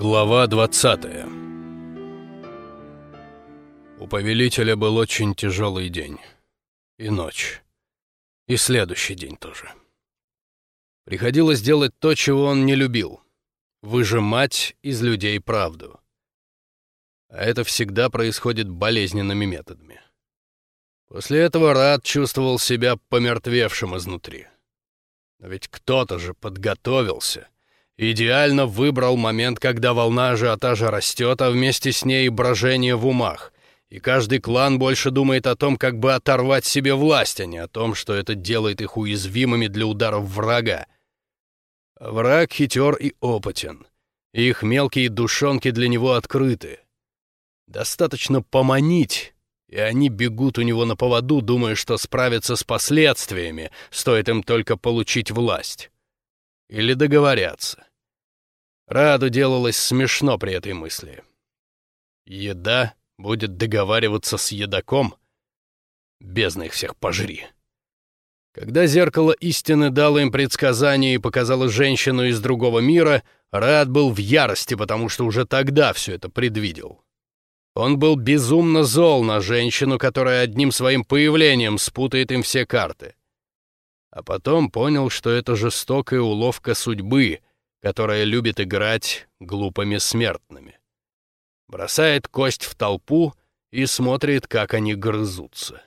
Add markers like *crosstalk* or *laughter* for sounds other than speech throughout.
Глава 20 У повелителя был очень тяжелый день. И ночь. И следующий день тоже. Приходилось делать то, чего он не любил. Выжимать из людей правду. А это всегда происходит болезненными методами. После этого Рад чувствовал себя помертвевшим изнутри. Но ведь кто-то же подготовился — Идеально выбрал момент, когда волна ажиотажа растет, а вместе с ней брожение в умах. И каждый клан больше думает о том, как бы оторвать себе власть, а не о том, что это делает их уязвимыми для ударов врага. Враг хитер и опытен. И их мелкие душонки для него открыты. Достаточно поманить, и они бегут у него на поводу, думая, что справятся с последствиями, стоит им только получить власть. Или договорятся. Раду делалось смешно при этой мысли. Еда будет договариваться с едоком? Бездна их всех пожри. Когда зеркало истины дало им предсказание и показало женщину из другого мира, Рад был в ярости, потому что уже тогда все это предвидел. Он был безумно зол на женщину, которая одним своим появлением спутает им все карты. А потом понял, что это жестокая уловка судьбы, которая любит играть глупыми смертными. Бросает кость в толпу и смотрит, как они грызутся.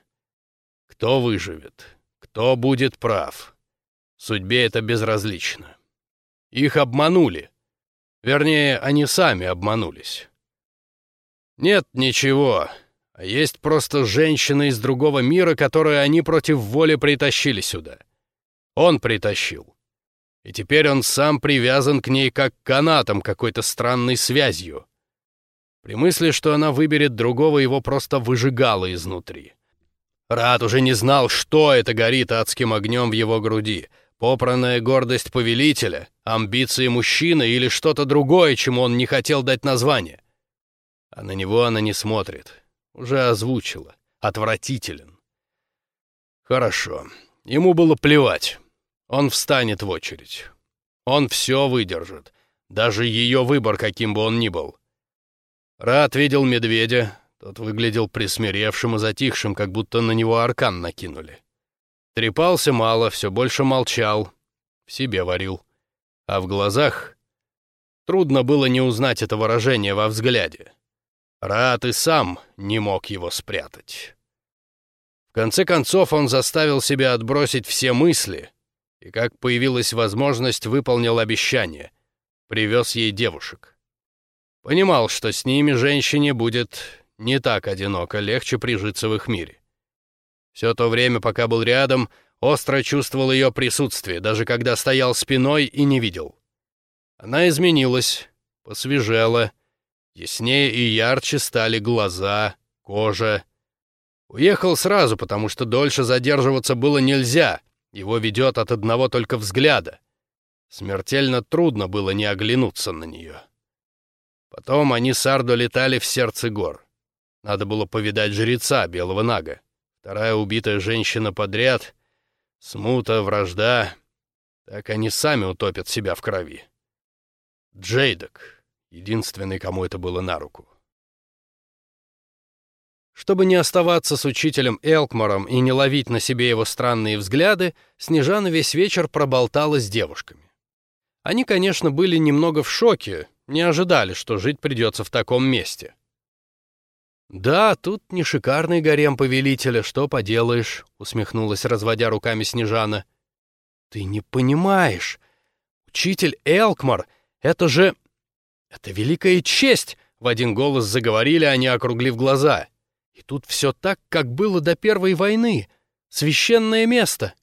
Кто выживет? Кто будет прав? Судьбе это безразлично. Их обманули. Вернее, они сами обманулись. Нет ничего, а есть просто женщина из другого мира, которую они против воли притащили сюда. Он притащил. И теперь он сам привязан к ней как канатом какой-то странной связью. При мысли, что она выберет другого, его просто выжигало изнутри. Рад уже не знал, что это горит адским огнем в его груди. Попранная гордость повелителя, амбиции мужчины или что-то другое, чему он не хотел дать название. А на него она не смотрит. Уже озвучила. Отвратителен. Хорошо. Ему было плевать. Он встанет в очередь. Он все выдержит, даже ее выбор, каким бы он ни был. Рад видел медведя, тот выглядел присмиревшим и затихшим, как будто на него аркан накинули. Трепался мало, все больше молчал, в себе варил. А в глазах... Трудно было не узнать это выражение во взгляде. Рад и сам не мог его спрятать. В конце концов он заставил себя отбросить все мысли — и как появилась возможность, выполнил обещание. Привез ей девушек. Понимал, что с ними женщине будет не так одиноко, легче прижиться в их мире. Все то время, пока был рядом, остро чувствовал ее присутствие, даже когда стоял спиной и не видел. Она изменилась, посвежела, яснее и ярче стали глаза, кожа. Уехал сразу, потому что дольше задерживаться было нельзя — его ведет от одного только взгляда. Смертельно трудно было не оглянуться на нее. Потом они с Ардо летали в сердце гор. Надо было повидать жреца Белого Нага. Вторая убитая женщина подряд. Смута, вражда. Так они сами утопят себя в крови. Джейдок — единственный, кому это было на руку. Чтобы не оставаться с учителем Элкмором и не ловить на себе его странные взгляды, Снежана весь вечер проболтала с девушками. Они, конечно, были немного в шоке, не ожидали, что жить придется в таком месте. «Да, тут не шикарный гарем повелителя, что поделаешь», — усмехнулась, разводя руками Снежана. «Ты не понимаешь. Учитель Элкмор — это же... это великая честь!» — в один голос заговорили они, округлив глаза. И тут все так, как было до Первой войны. Священное место.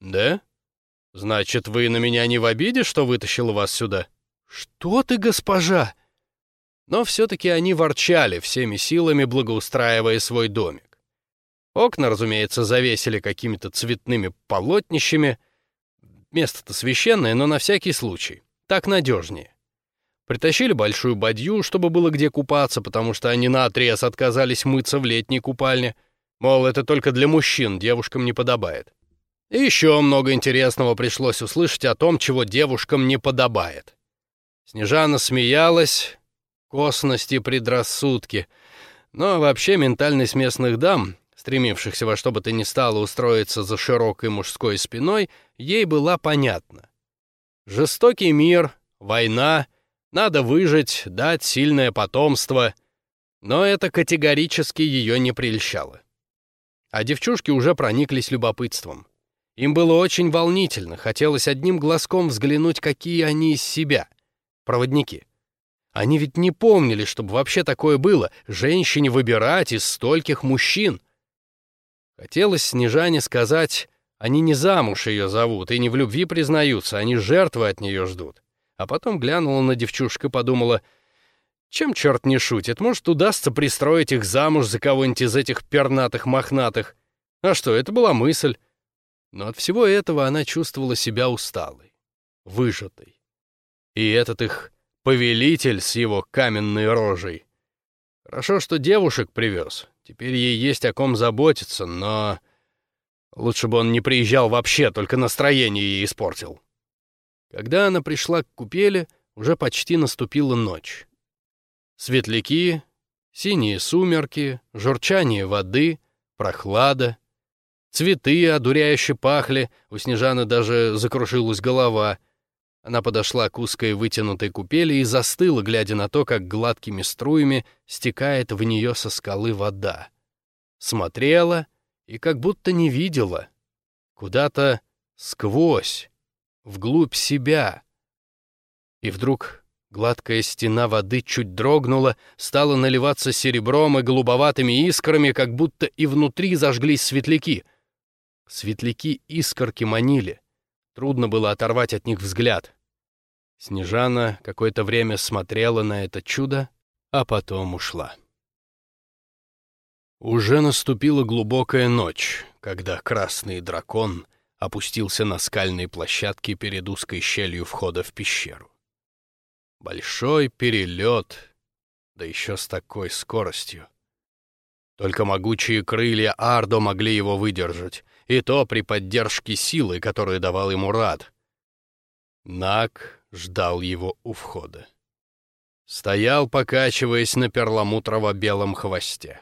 Да? Значит, вы на меня не в обиде, что вытащил вас сюда? Что ты, госпожа? Но все-таки они ворчали, всеми силами благоустраивая свой домик. Окна, разумеется, завесили какими-то цветными полотнищами. Место-то священное, но на всякий случай. Так надежнее. Притащили большую бадью, чтобы было где купаться, потому что они наотрез отказались мыться в летней купальне. Мол, это только для мужчин, девушкам не подобает. И еще много интересного пришлось услышать о том, чего девушкам не подобает. Снежана смеялась, косности, предрассудки. Но вообще ментальность местных дам, стремившихся во что бы то ни стало устроиться за широкой мужской спиной, ей была понятна. Жестокий мир, война, надо выжить, дать сильное потомство. Но это категорически ее не прельщало. А девчушки уже прониклись любопытством. Им было очень волнительно, хотелось одним глазком взглянуть, какие они из себя. Проводники. Они ведь не помнили, чтобы вообще такое было, женщине выбирать из стольких мужчин. Хотелось Снежане сказать, они не замуж ее зовут и не в любви признаются, они жертвы от нее ждут. А потом глянула на девчушку и подумала, чем черт не шутит, может, удастся пристроить их замуж за кого-нибудь из этих пернатых-мохнатых. А что, это была мысль. Но от всего этого она чувствовала себя усталой, выжатой. И этот их повелитель с его каменной рожей. Хорошо, что девушек привез. Теперь ей есть о ком заботиться, но... Лучше бы он не приезжал вообще, только настроение ей испортил. Когда она пришла к купели, уже почти наступила ночь. Светляки, синие сумерки, журчание воды, прохлада. Цветы одуряюще пахли, у Снежаны даже закружилась голова. Она подошла к узкой вытянутой купели и застыла, глядя на то, как гладкими струями стекает в нее со скалы вода. Смотрела и как будто не видела. Куда-то сквозь, вглубь себя. И вдруг гладкая стена воды чуть дрогнула, стала наливаться серебром и голубоватыми искрами, как будто и внутри зажглись светляки — Светляки искорки манили. Трудно было оторвать от них взгляд. Снежана какое-то время смотрела на это чудо, а потом ушла. Уже наступила глубокая ночь, когда красный дракон опустился на скальной площадке перед узкой щелью входа в пещеру. Большой перелет, да еще с такой скоростью. Только могучие крылья Ардо могли его выдержать, и то при поддержке силы, которую давал ему Рад. Нак ждал его у входа. Стоял, покачиваясь на перламутрово-белом хвосте.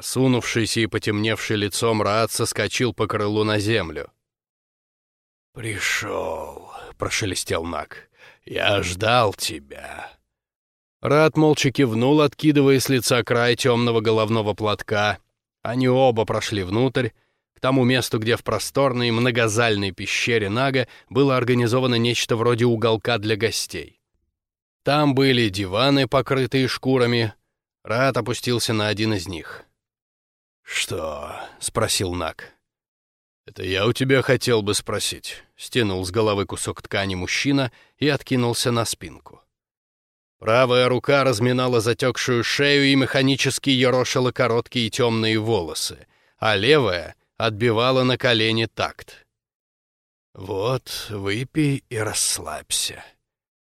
Сунувшийся и потемневший лицом Рад соскочил по крылу на землю. «Пришел», — прошелестел Нак. «Я ждал тебя». Рад молча кивнул, откидывая с лица край темного головного платка. Они оба прошли внутрь, к тому месту, где в просторной многозальной пещере Нага было организовано нечто вроде уголка для гостей. Там были диваны, покрытые шкурами. Рад опустился на один из них. «Что?» — спросил Наг. «Это я у тебя хотел бы спросить», — стянул с головы кусок ткани мужчина и откинулся на спинку. Правая рука разминала затекшую шею и механически ерошила короткие темные волосы, а левая отбивала на колени такт. «Вот, выпей и расслабься».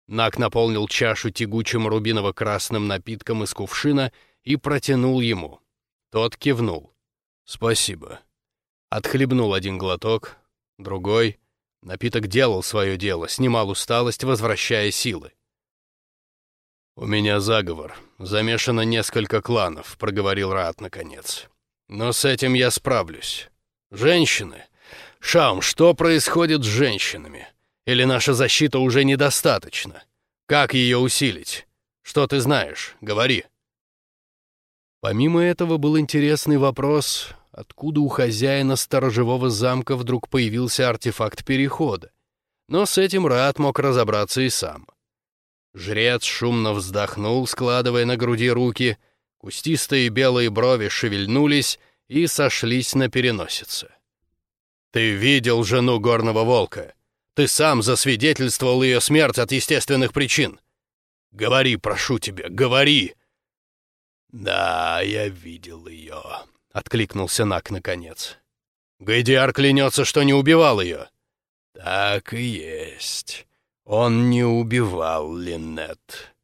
Нак наполнил чашу тягучим рубиново-красным напитком из кувшина и протянул ему. Тот кивнул. «Спасибо». Отхлебнул один глоток, другой. Напиток делал свое дело, снимал усталость, возвращая силы. «У меня заговор. Замешано несколько кланов», — проговорил Раат наконец. Но с этим я справлюсь. Женщины. Шаум, что происходит с женщинами? Или наша защита уже недостаточна? Как ее усилить? Что ты знаешь? Говори. Помимо этого был интересный вопрос, откуда у хозяина сторожевого замка вдруг появился артефакт перехода. Но с этим Рад мог разобраться и сам. Жрец шумно вздохнул, складывая на груди руки — Кустистые белые брови шевельнулись и сошлись на переносице. «Ты видел жену горного волка. Ты сам засвидетельствовал ее смерть от естественных причин. Говори, прошу тебя, говори!» «Да, я видел ее», — откликнулся Нак наконец. «Гайдиар клянется, что не убивал ее». «Так и есть. Он не убивал Линнет».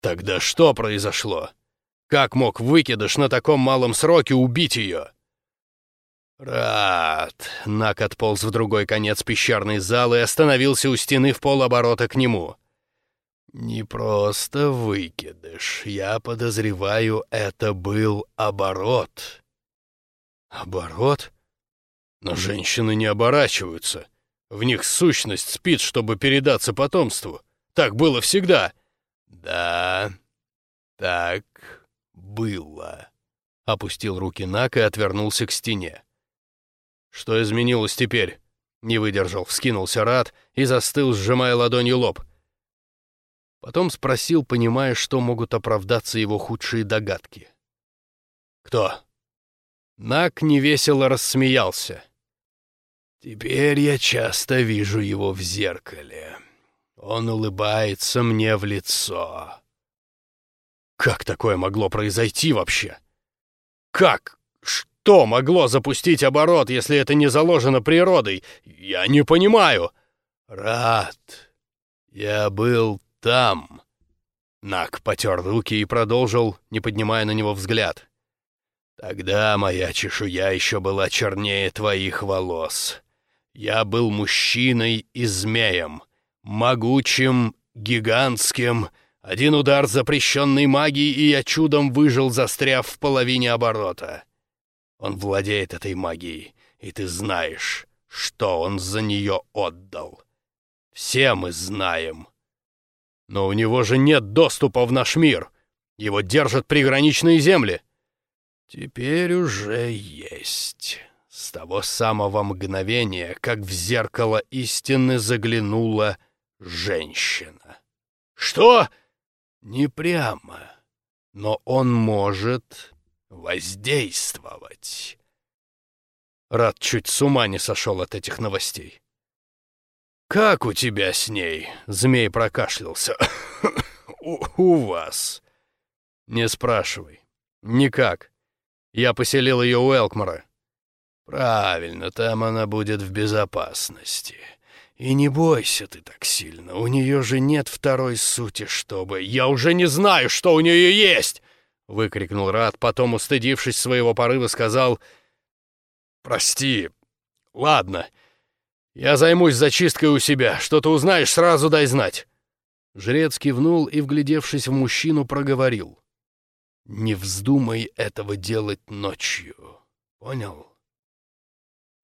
«Тогда что произошло?» Как мог выкидыш на таком малом сроке убить ее? Рад. Нак отполз в другой конец пещерной залы и остановился у стены в полоборота к нему. «Не просто выкидыш. Я подозреваю, это был оборот». «Оборот? Но женщины не оборачиваются. В них сущность спит, чтобы передаться потомству. Так было всегда». «Да, так было», — опустил руки Нак и отвернулся к стене. «Что изменилось теперь?» — не выдержал, вскинулся Рад и застыл, сжимая ладонью лоб. Потом спросил, понимая, что могут оправдаться его худшие догадки. «Кто?» Нак невесело рассмеялся. «Теперь я часто вижу его в зеркале. Он улыбается мне в лицо». «Как такое могло произойти вообще? Как? Что могло запустить оборот, если это не заложено природой? Я не понимаю». «Рад. Я был там...» Нак потер руки и продолжил, не поднимая на него взгляд. «Тогда моя чешуя еще была чернее твоих волос. Я был мужчиной и змеем, могучим, гигантским. Один удар запрещенной магии, и я чудом выжил, застряв в половине оборота. Он владеет этой магией, и ты знаешь, что он за нее отдал. Все мы знаем». Но у него же нет доступа в наш мир. Его держат приграничные земли. Теперь уже есть. С того самого мгновения, как в зеркало истины заглянула женщина. Что? Не прямо. Но он может воздействовать. Рад чуть с ума не сошел от этих новостей. «Как у тебя с ней?» — змей прокашлялся. *laughs* у, «У вас». «Не спрашивай». «Никак. Я поселил ее у Элкмара». «Правильно, там она будет в безопасности. И не бойся ты так сильно, у нее же нет второй сути, чтобы...» «Я уже не знаю, что у нее есть!» — выкрикнул Рад, потом, устыдившись своего порыва, сказал... «Прости. Ладно». «Я займусь зачисткой у себя. Что ты узнаешь, сразу дай знать». Жрец кивнул и, вглядевшись в мужчину, проговорил. «Не вздумай этого делать ночью. Понял?»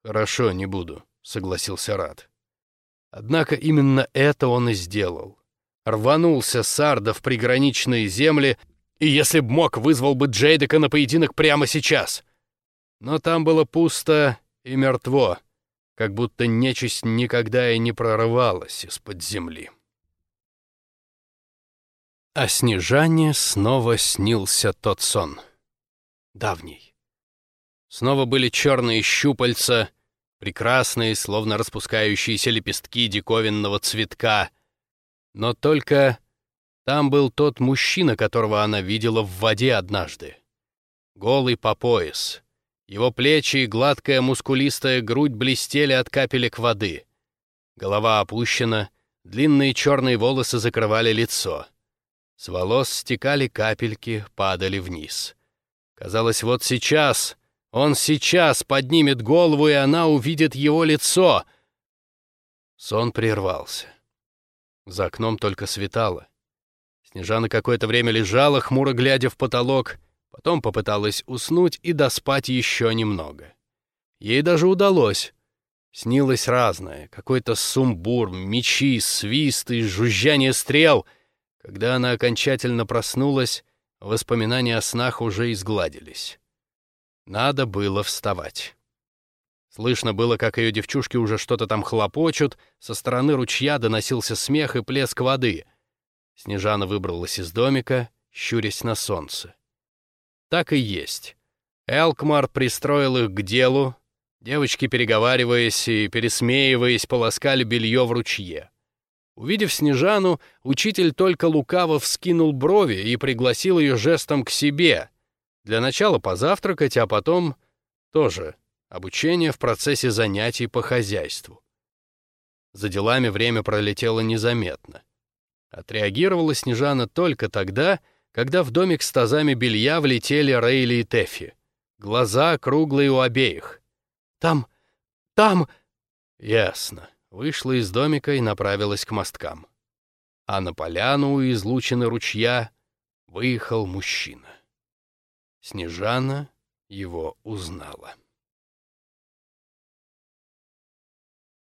«Хорошо, не буду», — согласился Рад. Однако именно это он и сделал. Рванулся Сарда в приграничные земли, и если б мог, вызвал бы Джейдека на поединок прямо сейчас. Но там было пусто и мертво как будто нечисть никогда и не прорывалась из-под земли. А Снежане снова снился тот сон. Давний. Снова были черные щупальца, прекрасные, словно распускающиеся лепестки диковинного цветка. Но только там был тот мужчина, которого она видела в воде однажды. Голый по пояс, его плечи и гладкая мускулистая грудь блестели от капелек воды. Голова опущена, длинные черные волосы закрывали лицо. С волос стекали капельки, падали вниз. Казалось, вот сейчас, он сейчас поднимет голову, и она увидит его лицо. Сон прервался. За окном только светало. Снежана какое-то время лежала, хмуро глядя в потолок, Потом попыталась уснуть и доспать еще немного. Ей даже удалось. Снилось разное, какой-то сумбур, мечи, свисты, жужжание стрел. Когда она окончательно проснулась, воспоминания о снах уже изгладились. Надо было вставать. Слышно было, как ее девчушки уже что-то там хлопочут, со стороны ручья доносился смех и плеск воды. Снежана выбралась из домика, щурясь на солнце. Так и есть. Элкмар пристроил их к делу, девочки, переговариваясь и пересмеиваясь, полоскали белье в ручье. Увидев Снежану, учитель только лукаво вскинул брови и пригласил ее жестом к себе. Для начала позавтракать, а потом тоже обучение в процессе занятий по хозяйству. За делами время пролетело незаметно. Отреагировала Снежана только тогда, когда в домик с тазами белья влетели Рейли и Тэффи. Глаза круглые у обеих. «Там! Там!» Ясно. Вышла из домика и направилась к мосткам. а на поляну у излучины ручья выехал мужчина. Снежана его узнала.